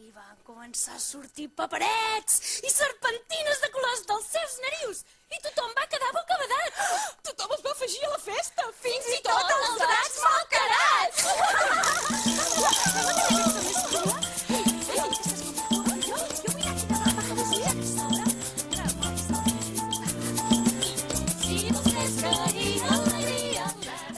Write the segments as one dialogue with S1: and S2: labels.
S1: I van començar a sortir paperets i serpentines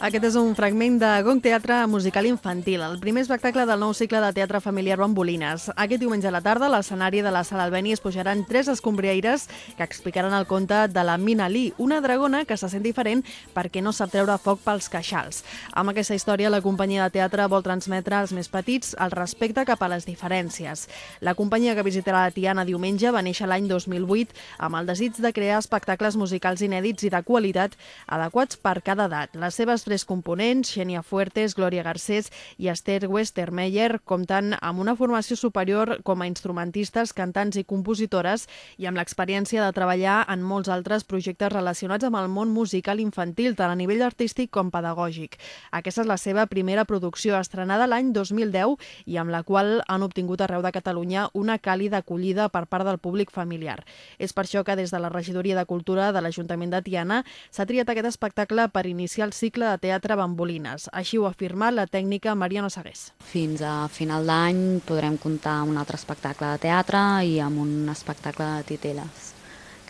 S2: Aquest és un fragment de Gong Teatre Musical Infantil, el primer espectacle del nou cicle de teatre familiar Bambolines. Aquest diumenge a la tarda, a l'escenari de la Sala Albeni es pujaran tres escombriaires que explicaran el conte de la Mina Lee, una dragona que se sent diferent perquè no sap treure foc pels queixals. Amb aquesta història, la companyia de teatre vol transmetre als més petits el respecte cap a les diferències. La companyia que visitarà la Tiana diumenge va néixer l'any 2008 amb el desig de crear espectacles musicals inèdits i de qualitat adequats per cada edat. Les seves tres components, Xenia Fuertes, Glòria Garcés i Esther Westermeyer, compten amb una formació superior com a instrumentistes, cantants i compositores i amb l'experiència de treballar en molts altres projectes relacionats amb el món musical infantil, tant a nivell artístic com pedagògic. Aquesta és la seva primera producció, estrenada l'any 2010 i amb la qual han obtingut arreu de Catalunya una càlida acollida per part del públic familiar. És per això que des de la Regidoria de Cultura de l'Ajuntament de Tiana s'ha triat aquest espectacle per iniciar el cicle de teatre Bambolines. Així ho ha afirmat la tècnica Mariano Sagués.
S3: Fins a final d'any podrem comptar un altre espectacle de teatre i amb un espectacle de titelles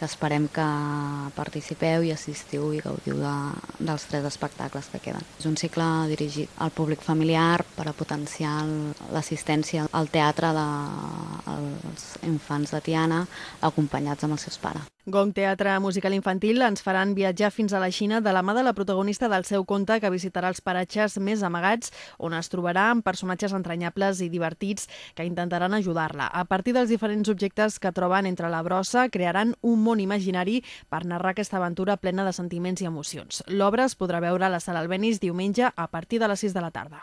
S3: que esperem que participeu i assistiu i gaudiu de, dels tres espectacles que queden. És un cicle dirigit al públic familiar per a potenciar l'assistència al teatre dels infants de Tiana acompanyats amb els seus pares.
S2: Gong Teatre Musical Infantil ens faran viatjar fins a la Xina de la mà de la protagonista del seu conte que visitarà els paratges més amagats on es trobarà amb personatges entranyables i divertits que intentaran ajudar-la. A partir dels diferents objectes que troben entre la brossa, crearan un món imaginari per narrar aquesta aventura plena de sentiments i emocions. L'obra es podrà veure a la Sala Albenis diumenge a partir de les 6 de la tarda.